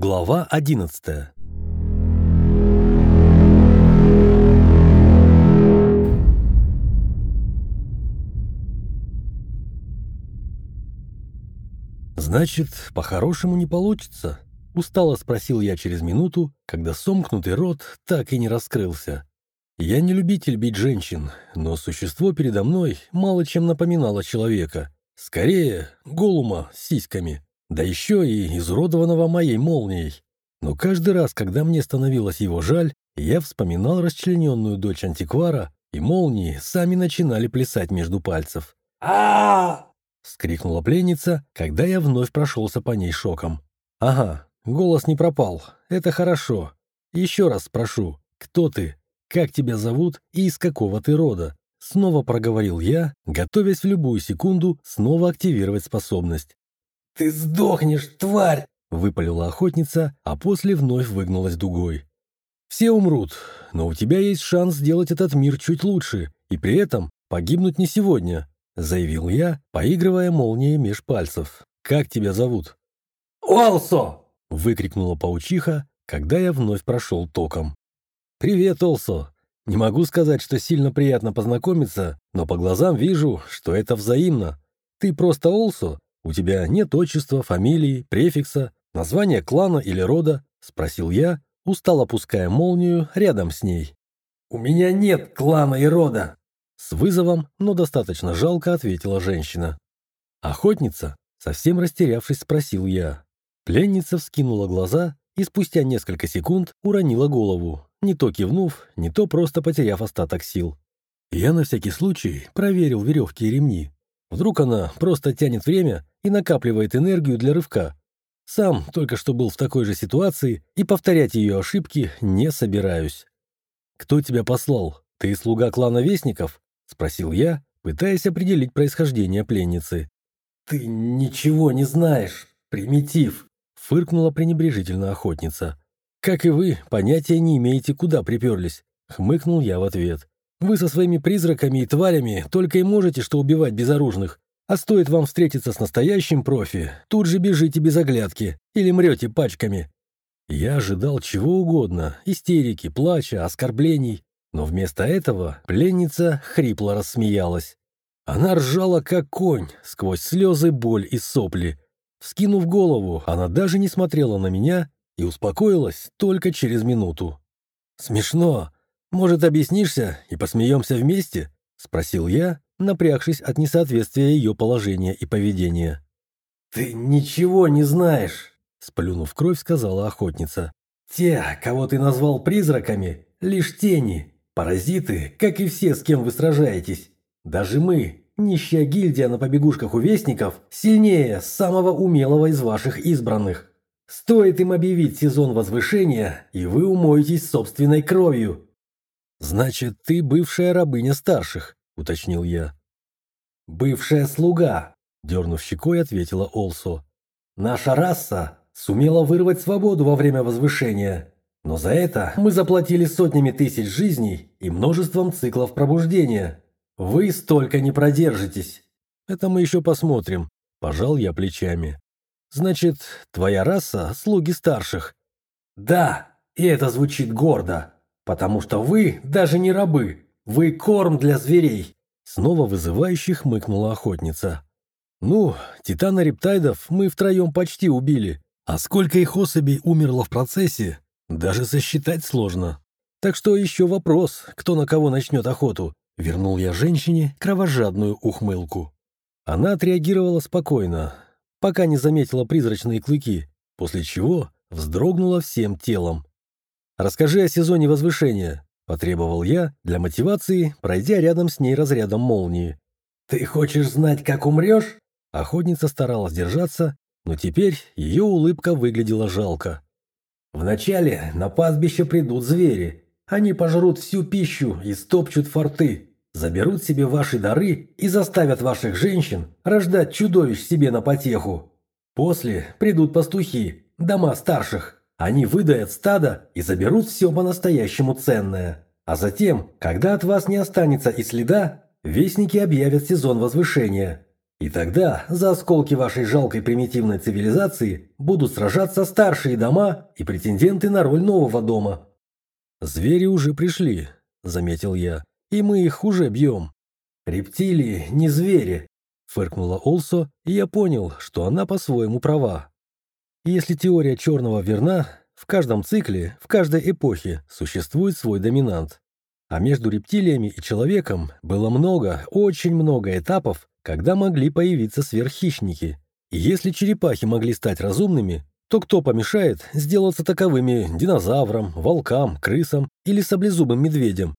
Глава 11 «Значит, по-хорошему не получится?» — устало спросил я через минуту, когда сомкнутый рот так и не раскрылся. Я не любитель бить женщин, но существо передо мной мало чем напоминало человека. Скорее, голума с сиськами, да еще и изуродованного моей молнией. Но каждый раз, когда мне становилось его жаль, я вспоминал расчлененную дочь антиквара, и молнии сами начинали плясать между пальцев. а Скрикнула пленница, когда я вновь прошелся по ней шоком. «Ага, голос не пропал. Это хорошо. Еще раз спрошу, кто ты? Как тебя зовут и из какого ты рода?» Снова проговорил я, готовясь в любую секунду снова активировать способность. «Ты сдохнешь, тварь!» — выпалила охотница, а после вновь выгнулась дугой. «Все умрут, но у тебя есть шанс сделать этот мир чуть лучше, и при этом погибнуть не сегодня», — заявил я, поигрывая молнией меж пальцев. «Как тебя зовут?» «Олсо!» — выкрикнула паучиха, когда я вновь прошел током. «Привет, Олсо! Не могу сказать, что сильно приятно познакомиться, но по глазам вижу, что это взаимно. Ты просто Олсо? У тебя нет отчества, фамилии, префикса, названия клана или рода?» — спросил я, устал опуская молнию рядом с ней. «У меня нет клана и рода!» С вызовом, но достаточно жалко ответила женщина. «Охотница?» — совсем растерявшись, спросил я. Пленница вскинула глаза и спустя несколько секунд уронила голову, не то кивнув, не то просто потеряв остаток сил. Я на всякий случай проверил веревки и ремни. Вдруг она просто тянет время и накапливает энергию для рывка. Сам только что был в такой же ситуации и повторять ее ошибки не собираюсь. «Кто тебя послал? Ты слуга клана Вестников?» — спросил я, пытаясь определить происхождение пленницы. «Ты ничего не знаешь, примитив!» Фыркнула пренебрежительно охотница. «Как и вы, понятия не имеете, куда приперлись», — хмыкнул я в ответ. «Вы со своими призраками и тварями только и можете что убивать безоружных. А стоит вам встретиться с настоящим профи, тут же бежите без оглядки или мрете пачками». Я ожидал чего угодно — истерики, плача, оскорблений. Но вместо этого пленница хрипло рассмеялась. Она ржала, как конь, сквозь слезы, боль и сопли. Вскинув голову, она даже не смотрела на меня и успокоилась только через минуту. «Смешно. Может, объяснишься и посмеемся вместе?» — спросил я, напрягшись от несоответствия ее положения и поведения. «Ты ничего не знаешь», — сплюнув кровь, сказала охотница. «Те, кого ты назвал призраками, лишь тени, паразиты, как и все, с кем вы сражаетесь. Даже мы, Нищая гильдия на побегушках у вестников сильнее самого умелого из ваших избранных. Стоит им объявить сезон возвышения, и вы умоетесь собственной кровью». «Значит, ты бывшая рабыня старших», — уточнил я. «Бывшая слуга», — дернув щекой, ответила Олсо. «Наша раса сумела вырвать свободу во время возвышения, но за это мы заплатили сотнями тысяч жизней и множеством циклов пробуждения». «Вы столько не продержитесь!» «Это мы еще посмотрим», — пожал я плечами. «Значит, твоя раса — слуги старших?» «Да, и это звучит гордо, потому что вы даже не рабы, вы корм для зверей!» Снова вызывающе хмыкнула охотница. «Ну, титана-рептайдов мы втроем почти убили, а сколько их особей умерло в процессе, даже сосчитать сложно. Так что еще вопрос, кто на кого начнет охоту, Вернул я женщине кровожадную ухмылку. Она отреагировала спокойно, пока не заметила призрачные клыки, после чего вздрогнула всем телом. «Расскажи о сезоне возвышения», — потребовал я для мотивации, пройдя рядом с ней разрядом молнии. «Ты хочешь знать, как умрешь?» Охотница старалась держаться, но теперь ее улыбка выглядела жалко. «Вначале на пастбище придут звери. Они пожрут всю пищу и стопчут форты заберут себе ваши дары и заставят ваших женщин рождать чудовищ себе на потеху. После придут пастухи, дома старших. Они выдают стадо и заберут все по-настоящему ценное. А затем, когда от вас не останется и следа, вестники объявят сезон возвышения. И тогда за осколки вашей жалкой примитивной цивилизации будут сражаться старшие дома и претенденты на роль нового дома. «Звери уже пришли», — заметил я, — «и мы их уже бьем». «Рептилии не звери», — фыркнула Олсо, и я понял, что она по-своему права. Если теория черного верна, в каждом цикле, в каждой эпохе существует свой доминант. А между рептилиями и человеком было много, очень много этапов, когда могли появиться сверххищники. И если черепахи могли стать разумными, то кто помешает сделаться таковыми динозаврам, волкам, крысам или саблезубым медведям?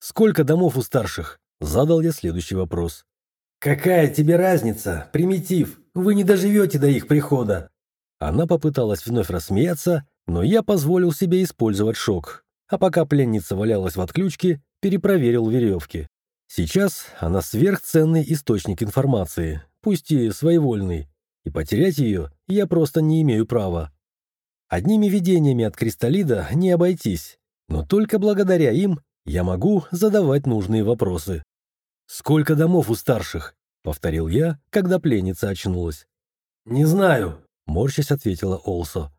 «Сколько домов у старших?» – задал я следующий вопрос. «Какая тебе разница, примитив? Вы не доживете до их прихода!» Она попыталась вновь рассмеяться, но я позволил себе использовать шок. А пока пленница валялась в отключке, перепроверил веревки. Сейчас она сверхценный источник информации, пусть и своевольный, и потерять ее я просто не имею права. Одними видениями от кристаллида не обойтись, но только благодаря им я могу задавать нужные вопросы. «Сколько домов у старших?» — повторил я, когда пленница очнулась. «Не знаю», — морщась ответила Олсо.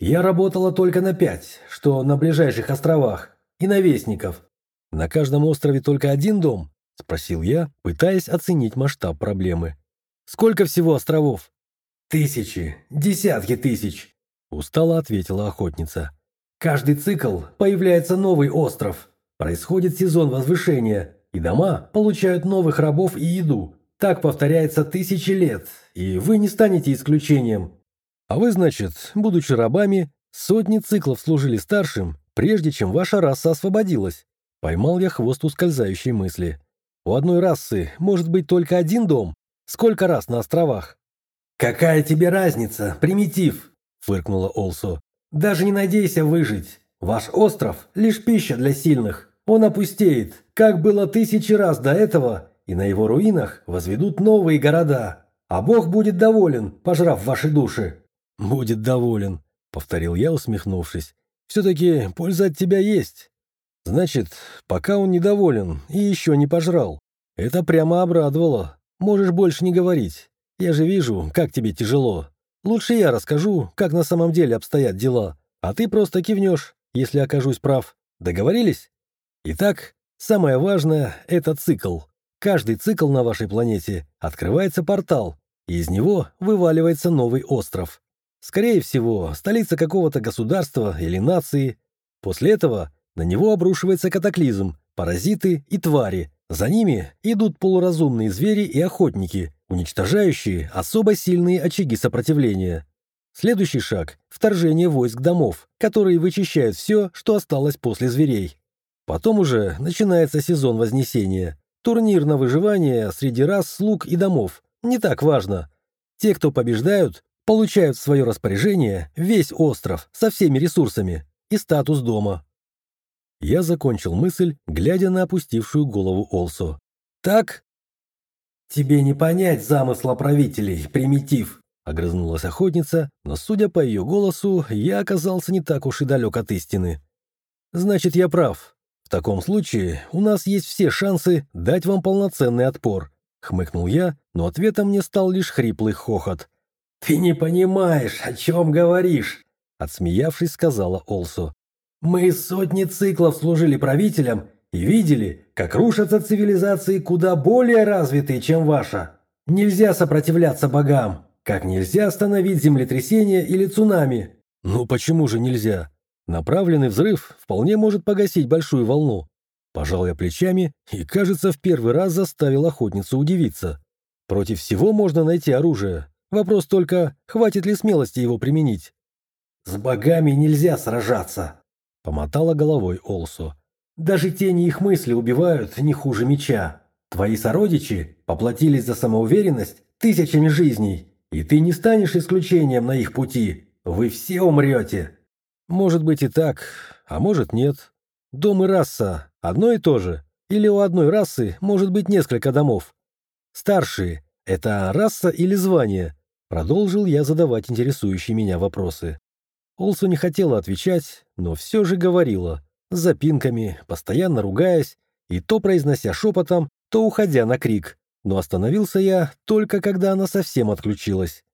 «Я работала только на пять, что на ближайших островах, и на Вестников». «На каждом острове только один дом?» — спросил я, пытаясь оценить масштаб проблемы. «Сколько всего островов?» «Тысячи, десятки тысяч», — устало ответила охотница. «Каждый цикл появляется новый остров. Происходит сезон возвышения, и дома получают новых рабов и еду. Так повторяется тысячи лет, и вы не станете исключением». «А вы, значит, будучи рабами, сотни циклов служили старшим, прежде чем ваша раса освободилась?» Поймал я хвост ускользающей мысли. У одной расы может быть только один дом. Сколько раз на островах? «Какая тебе разница, примитив?» – фыркнула Олсо. «Даже не надейся выжить. Ваш остров – лишь пища для сильных. Он опустеет, как было тысячи раз до этого, и на его руинах возведут новые города. А Бог будет доволен, пожрав ваши души». «Будет доволен», – повторил я, усмехнувшись. «Все-таки польза от тебя есть. Значит, пока он недоволен и еще не пожрал. Это прямо обрадовало. Можешь больше не говорить. Я же вижу, как тебе тяжело. Лучше я расскажу, как на самом деле обстоят дела, а ты просто кивнешь, если окажусь прав. Договорились? Итак, самое важное — это цикл. Каждый цикл на вашей планете открывается портал, и из него вываливается новый остров. Скорее всего, столица какого-то государства или нации. После этого на него обрушивается катаклизм, паразиты и твари. За ними идут полуразумные звери и охотники, уничтожающие особо сильные очаги сопротивления. Следующий шаг – вторжение войск домов, которые вычищают все, что осталось после зверей. Потом уже начинается сезон Вознесения. Турнир на выживание среди рас, слуг и домов. Не так важно. Те, кто побеждают, получают в свое распоряжение весь остров со всеми ресурсами и статус дома. Я закончил мысль, глядя на опустившую голову Олсо. «Так?» «Тебе не понять замысла правителей, примитив», — огрызнулась охотница, но, судя по ее голосу, я оказался не так уж и далек от истины. «Значит, я прав. В таком случае у нас есть все шансы дать вам полноценный отпор», — хмыкнул я, но ответом мне стал лишь хриплый хохот. «Ты не понимаешь, о чем говоришь», — отсмеявшись, сказала Олсо. Мы сотни циклов служили правителям и видели, как рушатся цивилизации куда более развитые, чем ваша. Нельзя сопротивляться богам, как нельзя остановить землетрясение или цунами. Ну почему же нельзя? Направленный взрыв вполне может погасить большую волну. Пожал я плечами и, кажется, в первый раз заставил охотницу удивиться. Против всего можно найти оружие. Вопрос только, хватит ли смелости его применить. «С богами нельзя сражаться», Помотала головой Олсу. «Даже тени их мысли убивают не хуже меча. Твои сородичи поплатились за самоуверенность тысячами жизней, и ты не станешь исключением на их пути. Вы все умрете». «Может быть и так, а может нет. Дом и раса – одно и то же. Или у одной расы может быть несколько домов. Старшие – это раса или звание?» Продолжил я задавать интересующие меня вопросы. Олсу не хотела отвечать, но все же говорила, с запинками, постоянно ругаясь, и то произнося шепотом, то уходя на крик. но остановился я только когда она совсем отключилась.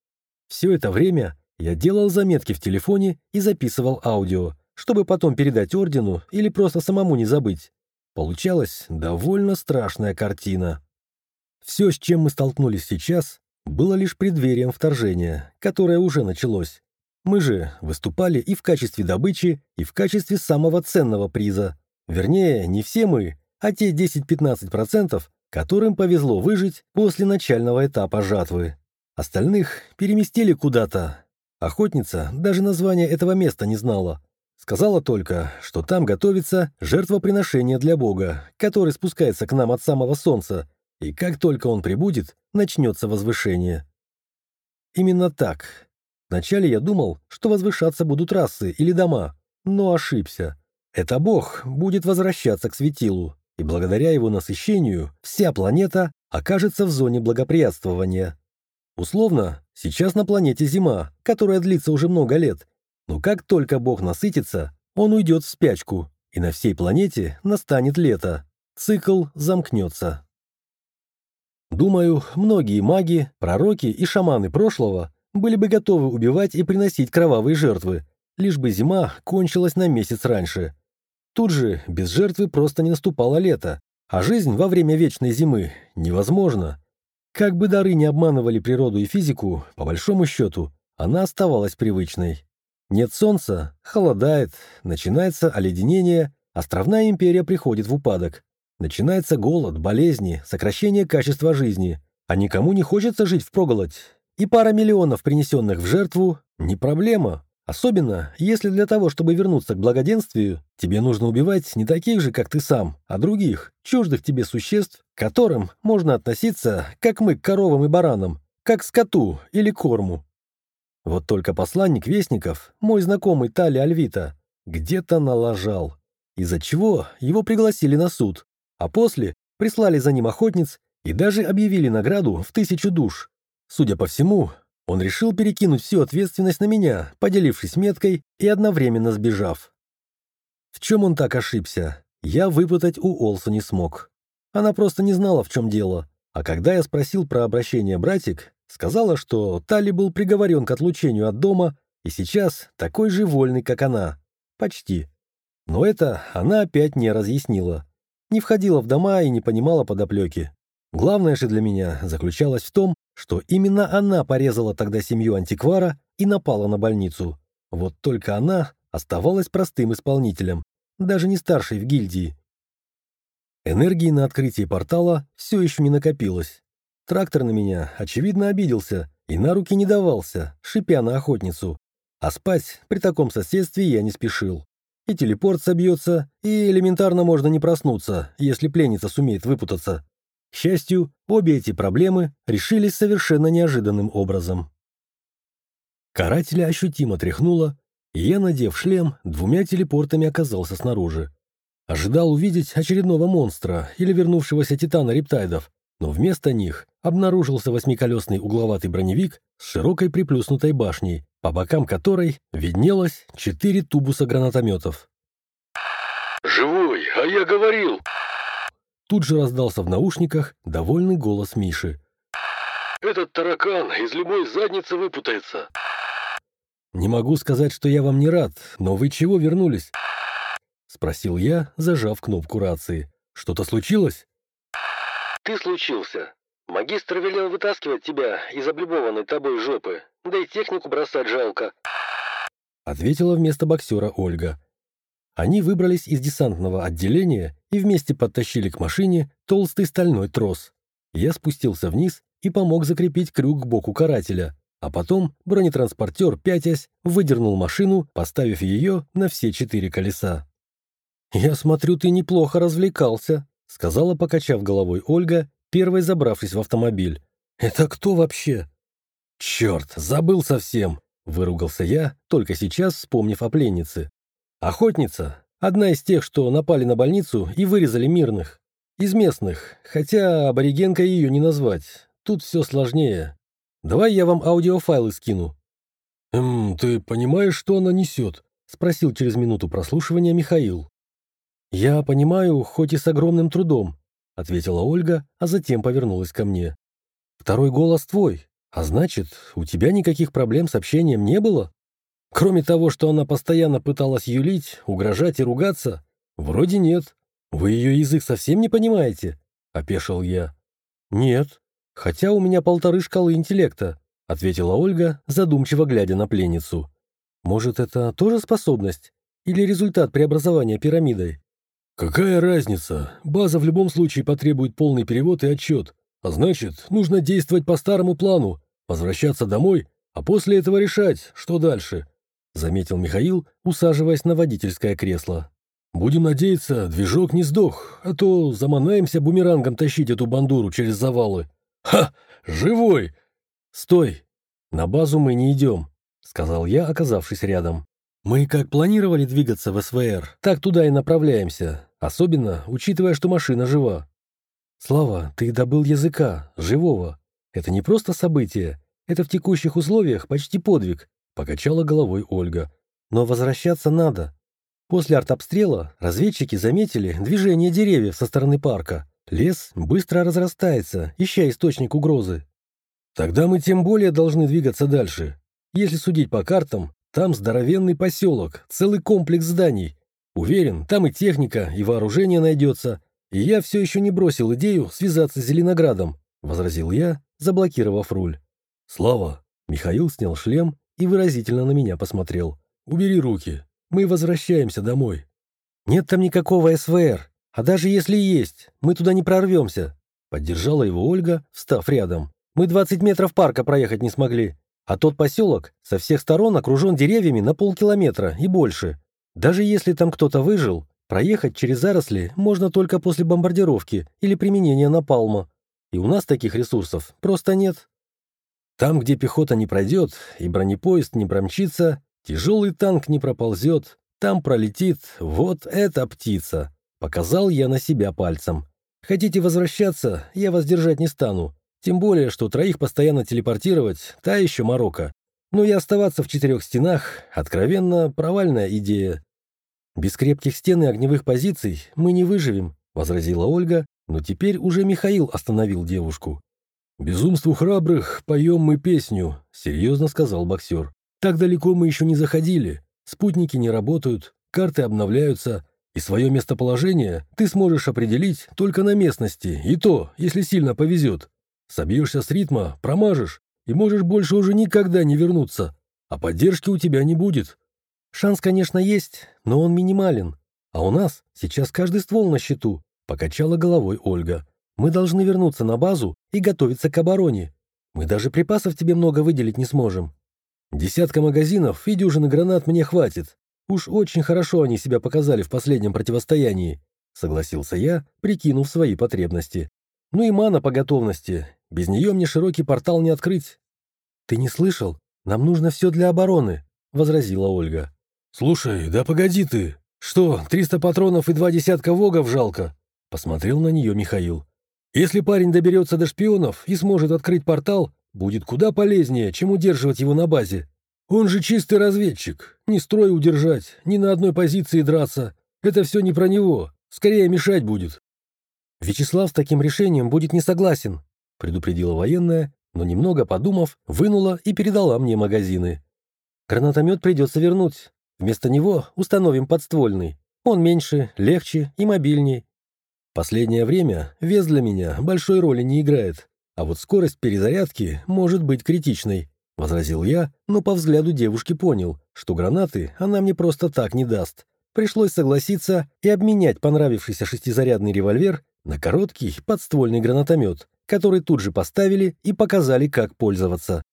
Все это время я делал заметки в телефоне и записывал аудио, чтобы потом передать ордену или просто самому не забыть. Получалась довольно страшная картина. Все, с чем мы столкнулись сейчас, было лишь преддверием вторжения, которое уже началось. Мы же выступали и в качестве добычи, и в качестве самого ценного приза. Вернее, не все мы, а те 10-15%, которым повезло выжить после начального этапа жатвы. Остальных переместили куда-то. Охотница даже название этого места не знала. Сказала только, что там готовится жертвоприношение для Бога, который спускается к нам от самого солнца, и как только он прибудет, начнется возвышение. Именно так. Вначале я думал, что возвышаться будут расы или дома, но ошибся. Это Бог будет возвращаться к светилу, и благодаря его насыщению вся планета окажется в зоне благоприятствования. Условно, сейчас на планете зима, которая длится уже много лет, но как только Бог насытится, он уйдет в спячку, и на всей планете настанет лето. Цикл замкнется. Думаю, многие маги, пророки и шаманы прошлого были бы готовы убивать и приносить кровавые жертвы, лишь бы зима кончилась на месяц раньше. Тут же без жертвы просто не наступало лето, а жизнь во время вечной зимы невозможна. Как бы дары не обманывали природу и физику, по большому счету, она оставалась привычной. Нет солнца, холодает, начинается оледенение, островная империя приходит в упадок. Начинается голод, болезни, сокращение качества жизни. А никому не хочется жить впроголодь. И пара миллионов, принесенных в жертву, не проблема. Особенно, если для того, чтобы вернуться к благоденствию, тебе нужно убивать не таких же, как ты сам, а других, чуждых тебе существ, к которым можно относиться, как мы к коровам и баранам, как скоту или корму. Вот только посланник Вестников, мой знакомый Тали Альвита, где-то налажал, из-за чего его пригласили на суд, а после прислали за ним охотниц и даже объявили награду в тысячу душ. Судя по всему, он решил перекинуть всю ответственность на меня, поделившись меткой и одновременно сбежав. В чем он так ошибся, я выпытать у Олса не смог. Она просто не знала, в чем дело. А когда я спросил про обращение братик, сказала, что Тали был приговорен к отлучению от дома и сейчас такой же вольный, как она. Почти. Но это она опять не разъяснила не входила в дома и не понимала подоплеки. Главное же для меня заключалось в том, что именно она порезала тогда семью антиквара и напала на больницу. Вот только она оставалась простым исполнителем, даже не старшей в гильдии. Энергии на открытие портала все еще не накопилось. Трактор на меня, очевидно, обиделся и на руки не давался, шипя на охотницу. А спать при таком соседстве я не спешил и телепорт собьется, и элементарно можно не проснуться, если пленница сумеет выпутаться. К счастью, обе эти проблемы решились совершенно неожиданным образом. Карателя ощутимо тряхнуло, и я, надев шлем, двумя телепортами оказался снаружи. Ожидал увидеть очередного монстра или вернувшегося титана рептайдов, но вместо них обнаружился восьмиколесный угловатый броневик с широкой приплюснутой башней, по бокам которой виднелось четыре тубуса гранатометов. «Живой, а я говорил!» Тут же раздался в наушниках довольный голос Миши. «Этот таракан из любой задницы выпутается!» «Не могу сказать, что я вам не рад, но вы чего вернулись?» Спросил я, зажав кнопку рации. «Что-то случилось?» «Ты случился. Магистр велел вытаскивать тебя из облюбованной тобой жопы, да и технику бросать жалко. Ответила вместо боксера Ольга. Они выбрались из десантного отделения и вместе подтащили к машине толстый стальной трос. Я спустился вниз и помог закрепить крюк к боку карателя, а потом бронетранспортер, пятясь, выдернул машину, поставив ее на все четыре колеса. «Я смотрю, ты неплохо развлекался», — сказала, покачав головой Ольга первой забравшись в автомобиль. «Это кто вообще?» «Черт, забыл совсем!» — выругался я, только сейчас вспомнив о пленнице. «Охотница. Одна из тех, что напали на больницу и вырезали мирных. Из местных, хотя аборигенка ее не назвать. Тут все сложнее. Давай я вам аудиофайлы скину». «Эм, ты понимаешь, что она несет?» — спросил через минуту прослушивания Михаил. «Я понимаю, хоть и с огромным трудом. — ответила Ольга, а затем повернулась ко мне. «Второй голос твой, а значит, у тебя никаких проблем с общением не было? Кроме того, что она постоянно пыталась юлить, угрожать и ругаться? Вроде нет. Вы ее язык совсем не понимаете?» — опешил я. «Нет, хотя у меня полторы шкалы интеллекта», — ответила Ольга, задумчиво глядя на пленницу. «Может, это тоже способность? Или результат преобразования пирамидой?» «Какая разница? База в любом случае потребует полный перевод и отчет. А значит, нужно действовать по старому плану, возвращаться домой, а после этого решать, что дальше», — заметил Михаил, усаживаясь на водительское кресло. «Будем надеяться, движок не сдох, а то заманаемся бумерангом тащить эту бандуру через завалы. Ха! Живой!» «Стой! На базу мы не идем», — сказал я, оказавшись рядом. Мы как планировали двигаться в СВР, так туда и направляемся, особенно учитывая, что машина жива. Слава, ты добыл языка, живого. Это не просто событие, это в текущих условиях почти подвиг, покачала головой Ольга. Но возвращаться надо. После артобстрела разведчики заметили движение деревьев со стороны парка. Лес быстро разрастается, ища источник угрозы. Тогда мы тем более должны двигаться дальше. Если судить по картам, там здоровенный поселок, целый комплекс зданий. Уверен, там и техника, и вооружение найдется. И я все еще не бросил идею связаться с Зеленоградом», — возразил я, заблокировав руль. «Слава!» — Михаил снял шлем и выразительно на меня посмотрел. «Убери руки. Мы возвращаемся домой». «Нет там никакого СВР. А даже если есть, мы туда не прорвемся», — поддержала его Ольга, встав рядом. «Мы 20 метров парка проехать не смогли. А тот поселок со всех сторон окружен деревьями на полкилометра и больше. Даже если там кто-то выжил, проехать через заросли можно только после бомбардировки или применения напалма. И у нас таких ресурсов просто нет. Там, где пехота не пройдет и бронепоезд не промчится, тяжелый танк не проползет, там пролетит вот эта птица. Показал я на себя пальцем. Хотите возвращаться, я вас держать не стану. Тем более, что троих постоянно телепортировать – та еще морока. Ну и оставаться в четырех стенах – откровенно провальная идея. «Без крепких стен и огневых позиций мы не выживем», – возразила Ольга, но теперь уже Михаил остановил девушку. «Безумству храбрых поем мы песню», — серьезно сказал боксер. «Так далеко мы еще не заходили. Спутники не работают, карты обновляются, и свое местоположение ты сможешь определить только на местности, и то, если сильно повезет. Собьешься с ритма, промажешь, и можешь больше уже никогда не вернуться. А поддержки у тебя не будет. Шанс, конечно, есть, но он минимален. А у нас сейчас каждый ствол на счету, покачала головой Ольга. Мы должны вернуться на базу и готовиться к обороне. Мы даже припасов тебе много выделить не сможем. Десятка магазинов и дюжины гранат мне хватит. Уж очень хорошо они себя показали в последнем противостоянии, согласился я, прикинув свои потребности. Ну и мана по готовности. Без нее мне широкий портал не открыть. «Ты не слышал? Нам нужно все для обороны», — возразила Ольга. «Слушай, да погоди ты. Что, триста патронов и два десятка вогов жалко?» Посмотрел на нее Михаил. «Если парень доберется до шпионов и сможет открыть портал, будет куда полезнее, чем удерживать его на базе. Он же чистый разведчик. Ни строй удержать, ни на одной позиции драться. Это все не про него. Скорее мешать будет. «Вячеслав с таким решением будет не согласен», — предупредила военная, но немного подумав, вынула и передала мне магазины. «Гранатомет придется вернуть. Вместо него установим подствольный. Он меньше, легче и мобильней. Последнее время вес для меня большой роли не играет, а вот скорость перезарядки может быть критичной», — возразил я, но по взгляду девушки понял, что гранаты она мне просто так не даст. Пришлось согласиться и обменять понравившийся шестизарядный револьвер на короткий подствольный гранатомет, который тут же поставили и показали, как пользоваться.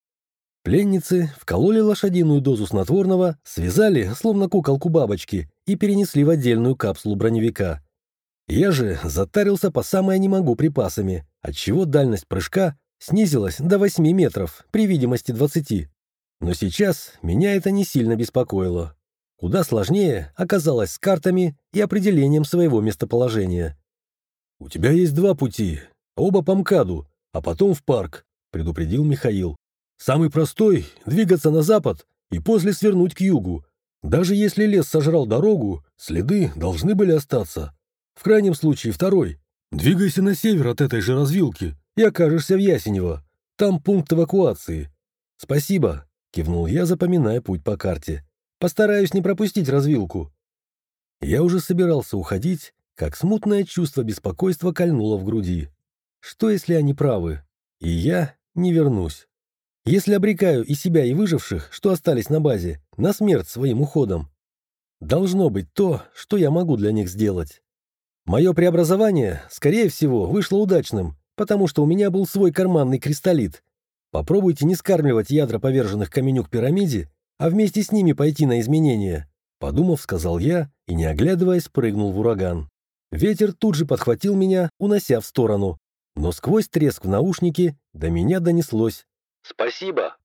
Пленницы вкололи лошадиную дозу снотворного, связали, словно куколку бабочки, и перенесли в отдельную капсулу броневика. Я же затарился по самое не могу припасами, отчего дальность прыжка снизилась до 8 метров при видимости 20. Но сейчас меня это не сильно беспокоило. Куда сложнее оказалось с картами и определением своего местоположения. «У тебя есть два пути, оба по МКАДу, а потом в парк», — предупредил Михаил. «Самый простой — двигаться на запад и после свернуть к югу. Даже если лес сожрал дорогу, следы должны были остаться. В крайнем случае второй «Двигайся на север от этой же развилки и окажешься в Ясенево. Там пункт эвакуации». «Спасибо», — кивнул я, запоминая путь по карте. «Постараюсь не пропустить развилку». Я уже собирался уходить, как смутное чувство беспокойства кольнуло в груди. Что, если они правы? И я не вернусь. Если обрекаю и себя, и выживших, что остались на базе, на смерть своим уходом, должно быть то, что я могу для них сделать. Мое преобразование, скорее всего, вышло удачным, потому что у меня был свой карманный кристаллит. Попробуйте не скармливать ядра поверженных каменюк пирамиде, а вместе с ними пойти на изменения. Подумав, сказал я и, не оглядываясь, прыгнул в ураган. Ветер тут же подхватил меня, унося в сторону. Но сквозь треск в наушнике до меня донеслось. «Спасибо,